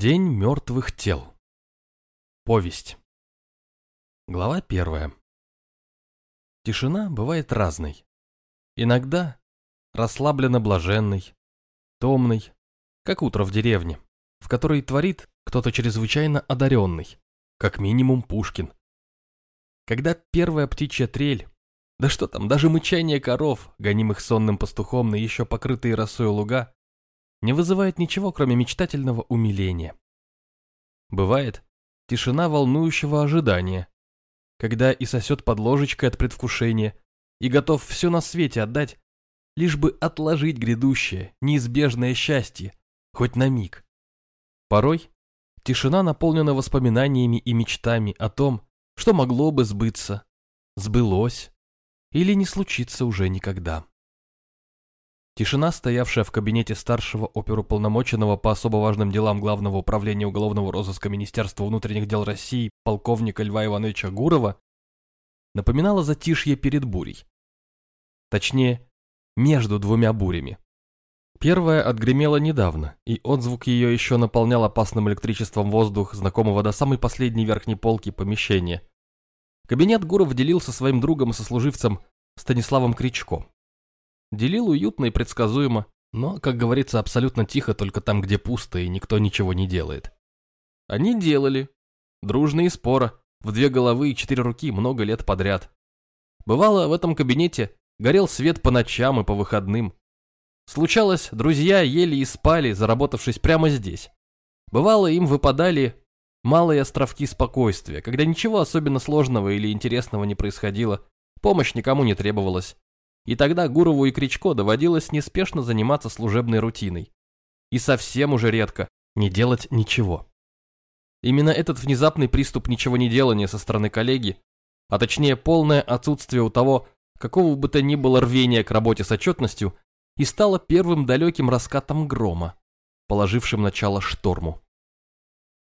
День мертвых тел. Повесть. Глава первая. Тишина бывает разной. Иногда расслабленно блаженной, томной, как утро в деревне, в которой творит кто-то чрезвычайно одаренный, как минимум Пушкин. Когда первая птичья трель, да что там, даже мычание коров, гонимых сонным пастухом на еще покрытые росой луга, не вызывает ничего, кроме мечтательного умиления. Бывает тишина волнующего ожидания, когда и сосет под ложечкой от предвкушения, и готов все на свете отдать, лишь бы отложить грядущее, неизбежное счастье, хоть на миг. Порой тишина наполнена воспоминаниями и мечтами о том, что могло бы сбыться, сбылось или не случится уже никогда. Тишина, стоявшая в кабинете старшего оперуполномоченного по особо важным делам Главного управления уголовного розыска Министерства внутренних дел России полковника Льва Ивановича Гурова, напоминала затишье перед бурей. Точнее, между двумя бурями. Первая отгремела недавно, и отзвук ее еще наполнял опасным электричеством воздух, знакомого до самой последней верхней полки помещения. Кабинет Гуров делил со своим другом и сослуживцем Станиславом Кричко. Делил уютно и предсказуемо, но, как говорится, абсолютно тихо только там, где пусто и никто ничего не делает. Они делали. Дружно и в две головы и четыре руки много лет подряд. Бывало, в этом кабинете горел свет по ночам и по выходным. Случалось, друзья ели и спали, заработавшись прямо здесь. Бывало, им выпадали малые островки спокойствия, когда ничего особенно сложного или интересного не происходило, помощь никому не требовалась. И тогда Гурову и Кричко доводилось неспешно заниматься служебной рутиной. И совсем уже редко не делать ничего. Именно этот внезапный приступ ничего не делания со стороны коллеги, а точнее полное отсутствие у того, какого бы то ни было рвения к работе с отчетностью, и стало первым далеким раскатом грома, положившим начало шторму.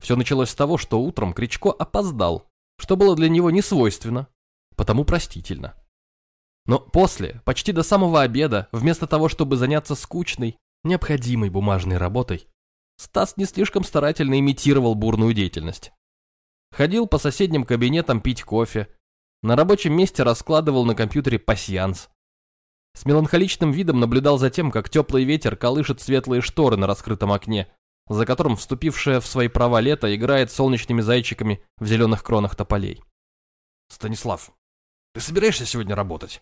Все началось с того, что утром Кричко опоздал, что было для него не свойственно, потому простительно. Но после, почти до самого обеда, вместо того, чтобы заняться скучной, необходимой бумажной работой, Стас не слишком старательно имитировал бурную деятельность. Ходил по соседним кабинетам пить кофе, на рабочем месте раскладывал на компьютере пасьянс. С меланхоличным видом наблюдал за тем, как теплый ветер колышет светлые шторы на раскрытом окне, за которым вступившее в свои права лето играет солнечными зайчиками в зеленых кронах тополей. «Станислав, ты собираешься сегодня работать?»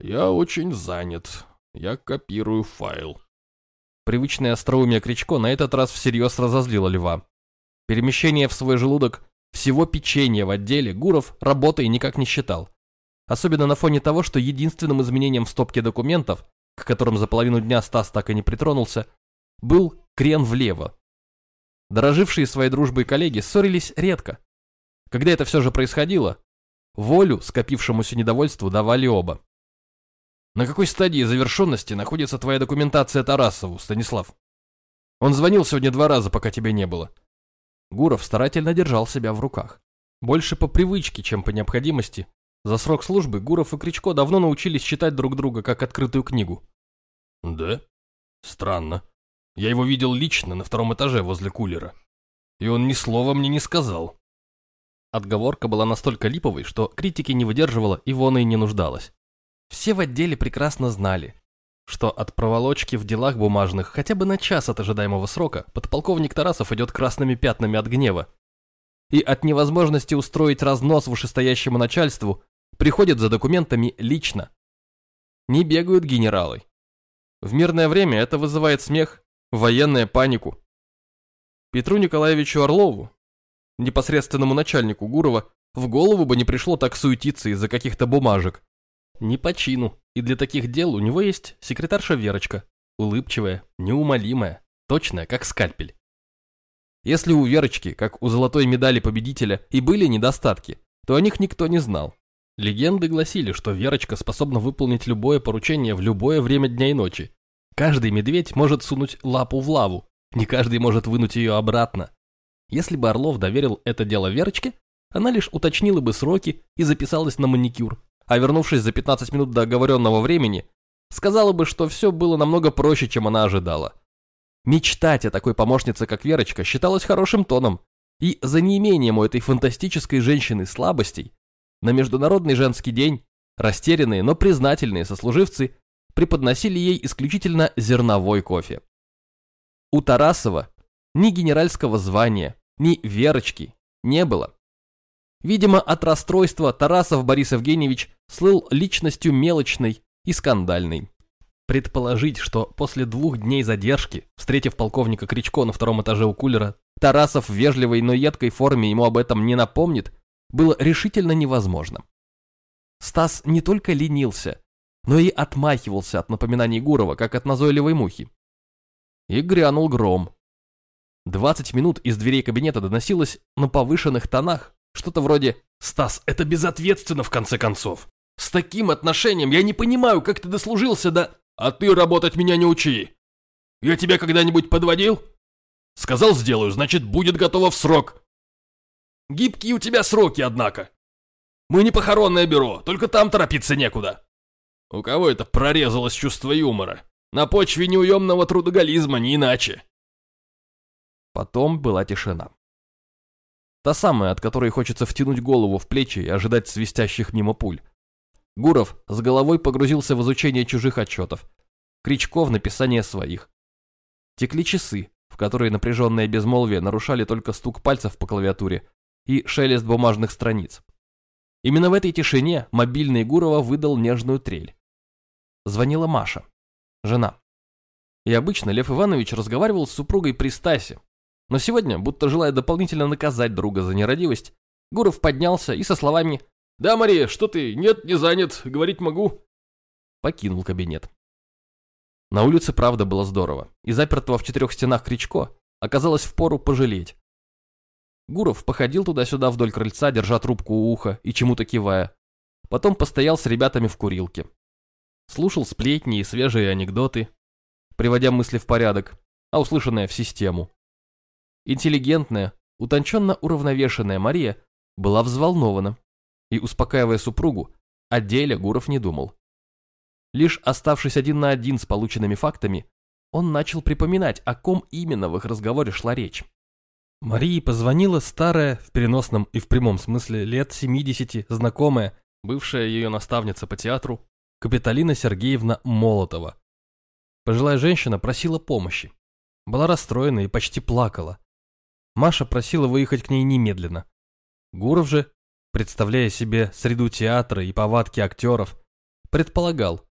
«Я очень занят. Я копирую файл». Привычное остроумие Кричко на этот раз всерьез разозлило льва. Перемещение в свой желудок всего печенья в отделе Гуров работой никак не считал. Особенно на фоне того, что единственным изменением в стопке документов, к которым за половину дня Стас так и не притронулся, был крен влево. Дорожившие своей дружбой коллеги ссорились редко. Когда это все же происходило, волю скопившемуся недовольству давали оба. На какой стадии завершенности находится твоя документация Тарасову, Станислав? Он звонил сегодня два раза, пока тебя не было. Гуров старательно держал себя в руках. Больше по привычке, чем по необходимости. За срок службы Гуров и Кричко давно научились читать друг друга как открытую книгу. Да? Странно. Я его видел лично на втором этаже возле кулера. И он ни слова мне не сказал. Отговорка была настолько липовой, что критики не выдерживала и вон и не нуждалась. Все в отделе прекрасно знали, что от проволочки в делах бумажных хотя бы на час от ожидаемого срока подполковник Тарасов идет красными пятнами от гнева. И от невозможности устроить разнос вышестоящему начальству приходит за документами лично. Не бегают генералы. В мирное время это вызывает смех, военную панику. Петру Николаевичу Орлову, непосредственному начальнику Гурова, в голову бы не пришло так суетиться из-за каких-то бумажек, не по чину, и для таких дел у него есть секретарша Верочка, улыбчивая, неумолимая, точная, как скальпель. Если у Верочки, как у золотой медали победителя, и были недостатки, то о них никто не знал. Легенды гласили, что Верочка способна выполнить любое поручение в любое время дня и ночи. Каждый медведь может сунуть лапу в лаву, не каждый может вынуть ее обратно. Если бы Орлов доверил это дело Верочке, она лишь уточнила бы сроки и записалась на маникюр, а вернувшись за 15 минут до оговоренного времени, сказала бы, что все было намного проще, чем она ожидала. Мечтать о такой помощнице, как Верочка, считалось хорошим тоном, и за неимением у этой фантастической женщины слабостей на Международный женский день растерянные, но признательные сослуживцы преподносили ей исключительно зерновой кофе. У Тарасова ни генеральского звания, ни Верочки не было. Видимо, от расстройства Тарасов Борис Евгеньевич слыл личностью мелочной и скандальной. Предположить, что после двух дней задержки, встретив полковника Кричко на втором этаже у кулера, Тарасов в вежливой, но едкой форме ему об этом не напомнит, было решительно невозможно. Стас не только ленился, но и отмахивался от напоминаний Гурова, как от назойливой мухи. И грянул гром. Двадцать минут из дверей кабинета доносилось на повышенных тонах, что-то вроде «Стас, это безответственно в конце концов. С таким отношением я не понимаю, как ты дослужился до...» «А ты работать меня не учи. Я тебя когда-нибудь подводил?» «Сказал, сделаю, значит, будет готово в срок». «Гибкие у тебя сроки, однако. Мы не похоронное бюро, только там торопиться некуда». «У кого это прорезалось чувство юмора? На почве неуемного трудоголизма, не иначе». Потом была тишина. Та самая, от которой хочется втянуть голову в плечи и ожидать свистящих мимо пуль. Гуров с головой погрузился в изучение чужих отчетов. Кричко в написание своих. Текли часы, в которые напряженное безмолвие нарушали только стук пальцев по клавиатуре и шелест бумажных страниц. Именно в этой тишине мобильный Гурова выдал нежную трель. Звонила Маша, жена. И обычно Лев Иванович разговаривал с супругой при Стасе, но сегодня, будто желая дополнительно наказать друга за нерадивость, Гуров поднялся и со словами «Да, Мария, что ты? Нет, не занят, говорить могу». Покинул кабинет. На улице правда было здорово, и запертого в четырех стенах Кричко оказалось впору пожалеть. Гуров походил туда-сюда вдоль крыльца, держа трубку у уха и чему-то кивая. Потом постоял с ребятами в курилке. Слушал сплетни и свежие анекдоты, приводя мысли в порядок, а услышанное в систему. Интеллигентная, утонченно уравновешенная Мария была взволнована, и, успокаивая супругу, о деле Гуров не думал. Лишь оставшись один на один с полученными фактами, он начал припоминать, о ком именно в их разговоре шла речь. Марии позвонила старая, в переносном и в прямом смысле, лет 70, знакомая, бывшая ее наставница по театру, Капиталина Сергеевна Молотова. Пожилая женщина просила помощи. Была расстроена и почти плакала. Маша просила выехать к ней немедленно. Гуров же, представляя себе среду театра и повадки актеров, предполагал,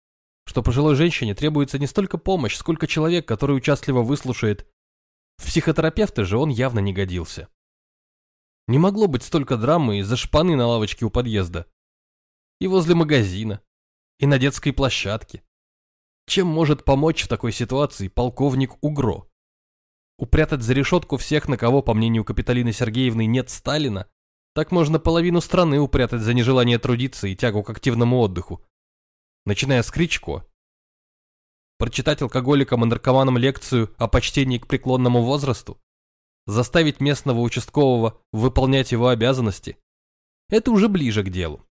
что пожилой женщине требуется не столько помощь, сколько человек, который участливо выслушает. В психотерапевта же он явно не годился. Не могло быть столько драмы из-за шпаны на лавочке у подъезда. И возле магазина, и на детской площадке. Чем может помочь в такой ситуации полковник Угро? Упрятать за решетку всех, на кого, по мнению Капиталины Сергеевны, нет Сталина, так можно половину страны упрятать за нежелание трудиться и тягу к активному отдыху. Начиная с Кричко. Прочитать алкоголикам и наркоманам лекцию о почтении к преклонному возрасту? Заставить местного участкового выполнять его обязанности? Это уже ближе к делу.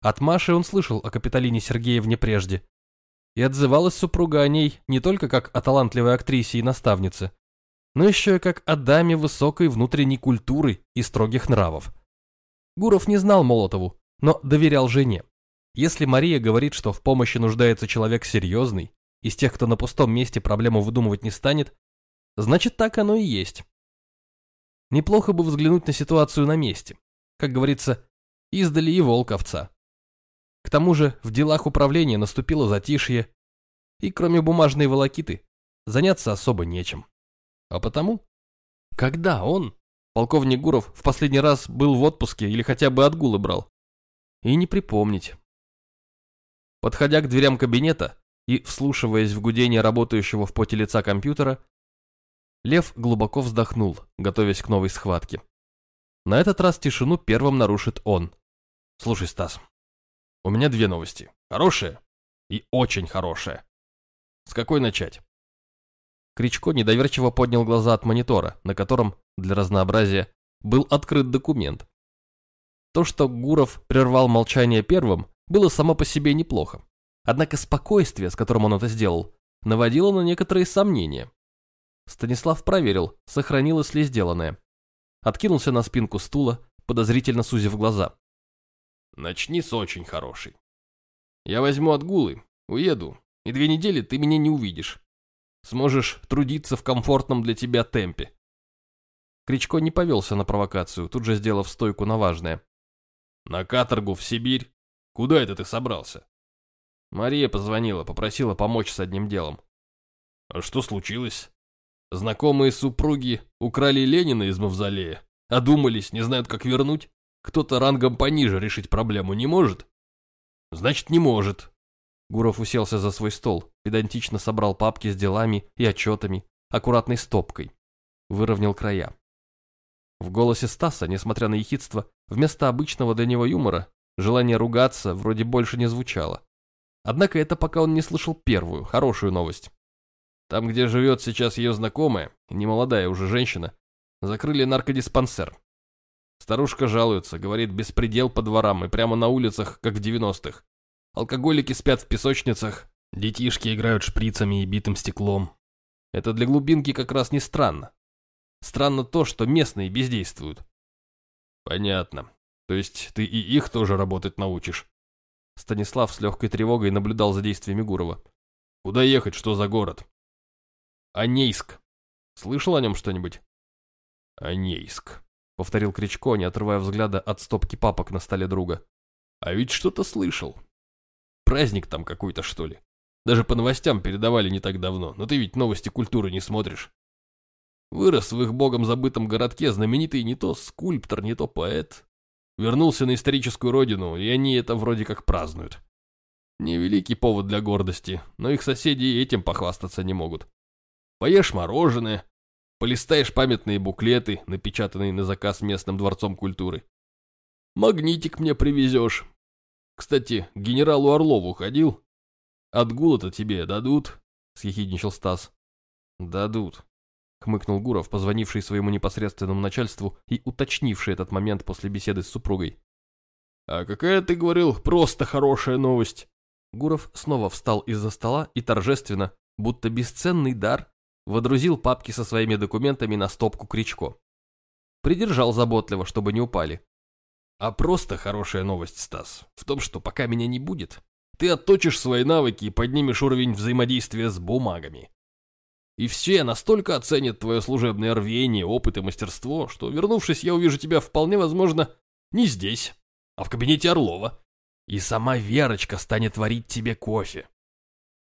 От Маши он слышал о Капиталине Сергеевне прежде. И отзывалась супруга о ней не только как о талантливой актрисе и наставнице, но еще и как о даме высокой внутренней культуры и строгих нравов. Гуров не знал Молотову, но доверял жене. Если Мария говорит, что в помощи нуждается человек серьезный, из тех, кто на пустом месте проблему выдумывать не станет, значит так оно и есть. Неплохо бы взглянуть на ситуацию на месте. Как говорится, издали и волк овца. К тому же в делах управления наступило затишье, и кроме бумажной волокиты заняться особо нечем. А потому, когда он, полковник Гуров, в последний раз был в отпуске или хотя бы отгулы брал? И не припомнить. Подходя к дверям кабинета и вслушиваясь в гудение работающего в поте лица компьютера, Лев глубоко вздохнул, готовясь к новой схватке. На этот раз тишину первым нарушит он. «Слушай, Стас, у меня две новости. Хорошая и очень хорошая. С какой начать?» Кричко недоверчиво поднял глаза от монитора, на котором, для разнообразия, был открыт документ. То, что Гуров прервал молчание первым, было само по себе неплохо. Однако спокойствие, с которым он это сделал, наводило на некоторые сомнения. Станислав проверил, сохранилось ли сделанное. Откинулся на спинку стула, подозрительно сузив глаза. Начни с очень хорошей. Я возьму отгулы, уеду, и две недели ты меня не увидишь. Сможешь трудиться в комфортном для тебя темпе. Кричко не повелся на провокацию, тут же сделав стойку на важное. На каторгу в Сибирь? Куда это ты собрался? Мария позвонила, попросила помочь с одним делом. А что случилось? Знакомые супруги украли Ленина из мавзолея, одумались, не знают, как вернуть? Кто-то рангом пониже решить проблему не может? Значит, не может. Гуров уселся за свой стол, педантично собрал папки с делами и отчетами, аккуратной стопкой. Выровнял края. В голосе Стаса, несмотря на ехидство, вместо обычного для него юмора, желание ругаться вроде больше не звучало. Однако это пока он не слышал первую, хорошую новость. Там, где живет сейчас ее знакомая, немолодая уже женщина, закрыли наркодиспансер. Старушка жалуется, говорит, беспредел по дворам и прямо на улицах, как в девяностых. Алкоголики спят в песочницах, детишки играют шприцами и битым стеклом. Это для глубинки как раз не странно. Странно то, что местные бездействуют. Понятно. То есть ты и их тоже работать научишь? Станислав с легкой тревогой наблюдал за действиями Гурова. Куда ехать, что за город? Анейск. Слышал о нем что-нибудь? Анейск. — повторил Кричко, не отрывая взгляда от стопки папок на столе друга. «А ведь что-то слышал. Праздник там какой-то, что ли. Даже по новостям передавали не так давно, но ты ведь новости культуры не смотришь. Вырос в их богом забытом городке знаменитый не то скульптор, не то поэт. Вернулся на историческую родину, и они это вроде как празднуют. Невеликий повод для гордости, но их соседи этим похвастаться не могут. Поешь мороженое, Полистаешь памятные буклеты, напечатанные на заказ местным дворцом культуры. Магнитик мне привезешь. Кстати, к генералу Орлову ходил? Отгула-то тебе дадут? Съехидничал Стас. Дадут. Хмыкнул Гуров, позвонивший своему непосредственному начальству и уточнивший этот момент после беседы с супругой. «А какая, ты говорил, просто хорошая новость?» Гуров снова встал из-за стола и торжественно, будто бесценный дар, водрузил папки со своими документами на стопку Кричко. Придержал заботливо, чтобы не упали. А просто хорошая новость, Стас, в том, что пока меня не будет, ты отточишь свои навыки и поднимешь уровень взаимодействия с бумагами. И все настолько оценят твое служебное рвение, опыт и мастерство, что, вернувшись, я увижу тебя вполне возможно не здесь, а в кабинете Орлова. И сама Верочка станет варить тебе кофе.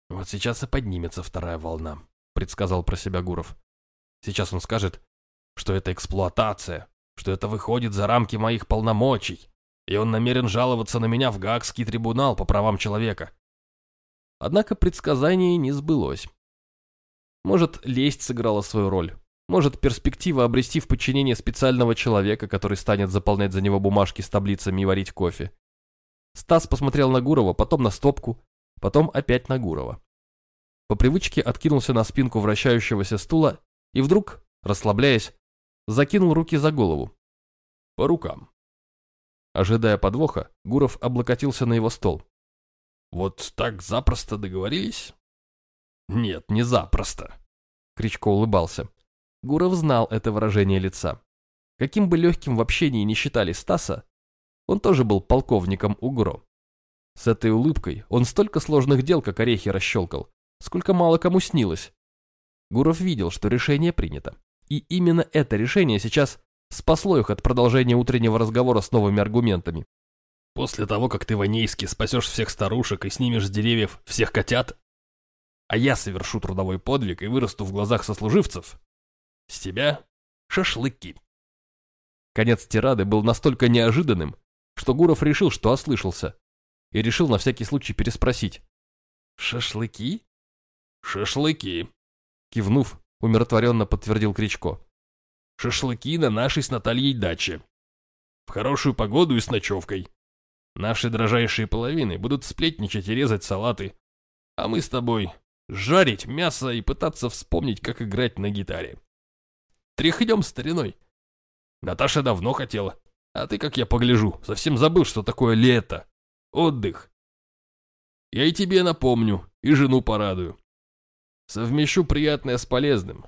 Вот сейчас и поднимется вторая волна предсказал про себя Гуров. Сейчас он скажет, что это эксплуатация, что это выходит за рамки моих полномочий, и он намерен жаловаться на меня в Гаагский трибунал по правам человека. Однако предсказание не сбылось. Может, лесть сыграла свою роль. Может, перспектива обрести в подчинение специального человека, который станет заполнять за него бумажки с таблицами и варить кофе. Стас посмотрел на Гурова, потом на стопку, потом опять на Гурова. По привычке откинулся на спинку вращающегося стула и вдруг, расслабляясь, закинул руки за голову. По рукам. Ожидая подвоха, Гуров облокотился на его стол. «Вот так запросто договорились?» «Нет, не запросто», — Кричко улыбался. Гуров знал это выражение лица. Каким бы легким в общении не считали Стаса, он тоже был полковником УГРО. С этой улыбкой он столько сложных дел, как орехи, расщелкал, сколько мало кому снилось. Гуров видел, что решение принято. И именно это решение сейчас спасло их от продолжения утреннего разговора с новыми аргументами. «После того, как ты, Ванейский, спасешь всех старушек и снимешь с деревьев всех котят, а я совершу трудовой подвиг и вырасту в глазах сослуживцев, с тебя шашлыки». Конец тирады был настолько неожиданным, что Гуров решил, что ослышался, и решил на всякий случай переспросить. «Шашлыки?» «Шашлыки!» Кивнув, умиротворенно подтвердил Кричко. «Шашлыки на нашей с Натальей даче. В хорошую погоду и с ночевкой. Наши дрожайшие половины будут сплетничать и резать салаты, а мы с тобой жарить мясо и пытаться вспомнить, как играть на гитаре. Тряхнем стариной. Наташа давно хотела, а ты, как я погляжу, совсем забыл, что такое лето, отдых. Я и тебе напомню, и жену порадую. Совмещу приятное с полезным.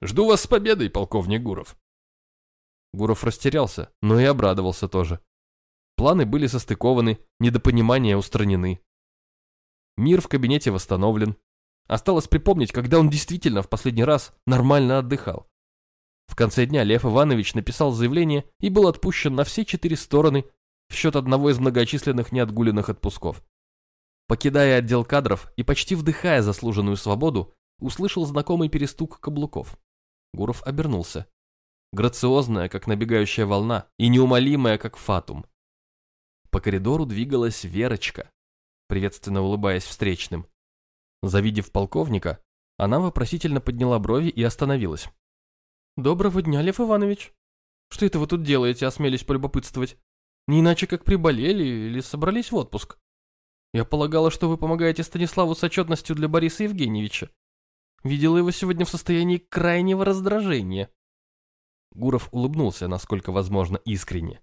Жду вас с победой, полковник Гуров. Гуров растерялся, но и обрадовался тоже. Планы были состыкованы, недопонимания устранены. Мир в кабинете восстановлен. Осталось припомнить, когда он действительно в последний раз нормально отдыхал. В конце дня Лев Иванович написал заявление и был отпущен на все четыре стороны в счет одного из многочисленных неотгуленных отпусков. Покидая отдел кадров и почти вдыхая заслуженную свободу, услышал знакомый перестук каблуков. Гуров обернулся. Грациозная, как набегающая волна, и неумолимая, как фатум. По коридору двигалась Верочка, приветственно улыбаясь встречным. Завидев полковника, она вопросительно подняла брови и остановилась. «Доброго дня, Лев Иванович. Что это вы тут делаете, осмелись полюбопытствовать? Не иначе, как приболели или собрались в отпуск? Я полагала, что вы помогаете Станиславу с отчетностью для Бориса Евгеньевича. Видела его сегодня в состоянии крайнего раздражения». Гуров улыбнулся, насколько возможно, искренне.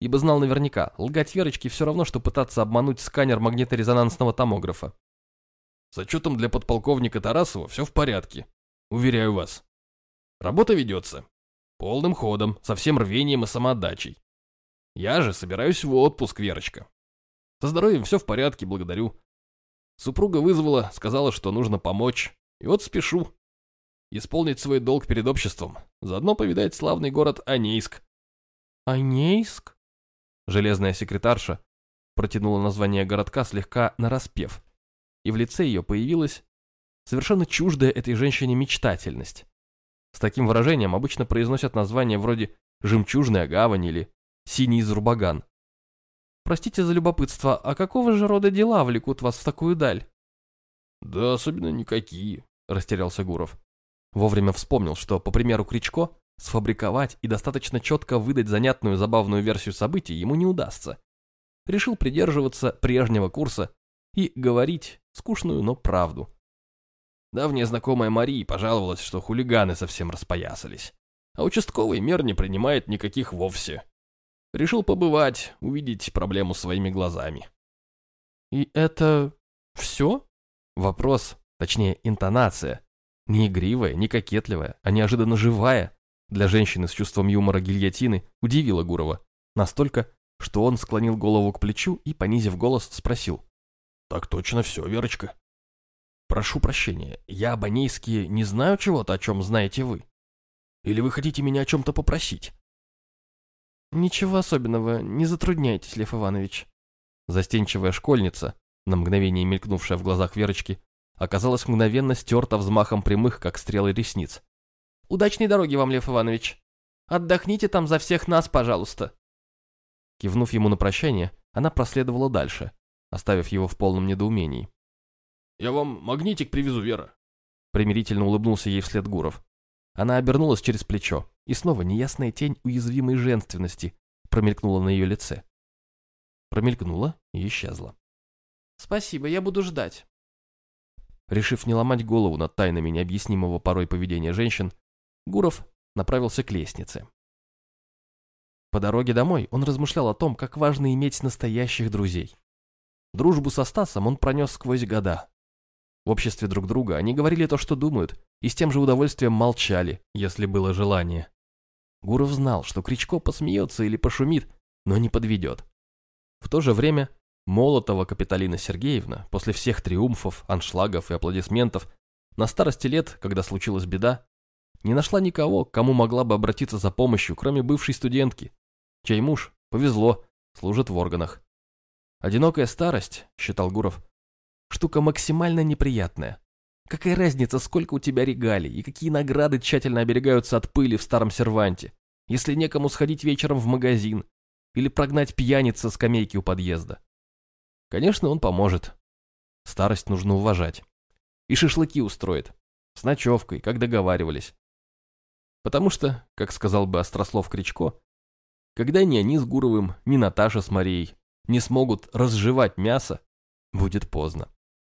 Ибо знал наверняка, лгать Верочке все равно, что пытаться обмануть сканер магниторезонансного томографа. С отчетом для подполковника Тарасова все в порядке. Уверяю вас. Работа ведется. Полным ходом, со всем рвением и самоотдачей. Я же собираюсь в отпуск, Верочка. Со здоровьем все в порядке, благодарю. Супруга вызвала, сказала, что нужно помочь. И вот спешу. Исполнить свой долг перед обществом. Заодно повидать славный город Анейск. Анейск? Железная секретарша протянула название городка слегка нараспев. И в лице ее появилась совершенно чуждая этой женщине мечтательность. С таким выражением обычно произносят названия вроде «Жемчужная гавань» или «Синий Зурбаган». Простите за любопытство, а какого же рода дела влекут вас в такую даль? Да особенно никакие, растерялся Гуров. Вовремя вспомнил, что, по примеру Кричко, сфабриковать и достаточно четко выдать занятную забавную версию событий ему не удастся. Решил придерживаться прежнего курса и говорить скучную, но правду. Давняя знакомая Марии пожаловалась, что хулиганы совсем распоясались. А участковый мер не принимает никаких вовсе. Решил побывать, увидеть проблему своими глазами. «И это... все?» Вопрос, точнее интонация, не игривая, не кокетливая, а неожиданно живая, для женщины с чувством юмора гильотины, удивила Гурова. Настолько, что он склонил голову к плечу и, понизив голос, спросил. «Так точно все, Верочка». «Прошу прощения, я, Банейский, не знаю чего-то, о чем знаете вы. Или вы хотите меня о чем-то попросить?» «Ничего особенного, не затрудняйтесь, Лев Иванович». Застенчивая школьница, на мгновение мелькнувшая в глазах Верочки, оказалась мгновенно стерта взмахом прямых, как стрелы ресниц. «Удачной дороги вам, Лев Иванович! Отдохните там за всех нас, пожалуйста!» Кивнув ему на прощание, она проследовала дальше, оставив его в полном недоумении. «Я вам магнитик привезу, Вера!» Примирительно улыбнулся ей вслед Гуров. Она обернулась через плечо, и снова неясная тень уязвимой женственности промелькнула на ее лице. Промелькнула и исчезла. «Спасибо, я буду ждать». Решив не ломать голову над тайнами необъяснимого порой поведения женщин, Гуров направился к лестнице. По дороге домой он размышлял о том, как важно иметь настоящих друзей. Дружбу со Стасом он пронес сквозь года, в обществе друг друга они говорили то, что думают, и с тем же удовольствием молчали, если было желание. Гуров знал, что Кричко посмеется или пошумит, но не подведет. В то же время Молотова Капиталина Сергеевна, после всех триумфов, аншлагов и аплодисментов, на старости лет, когда случилась беда, не нашла никого, кому могла бы обратиться за помощью, кроме бывшей студентки, чей муж, повезло, служит в органах. Одинокая старость, считал Гуров, Штука максимально неприятная. Какая разница, сколько у тебя регалий и какие награды тщательно оберегаются от пыли в старом серванте, если некому сходить вечером в магазин или прогнать пьяница с скамейки у подъезда. Конечно, он поможет. Старость нужно уважать. И шашлыки устроит. С ночевкой, как договаривались. Потому что, как сказал бы Острослов Кричко, когда ни они с Гуровым, ни Наташа с Марией не смогут разжевать мясо, будет поздно.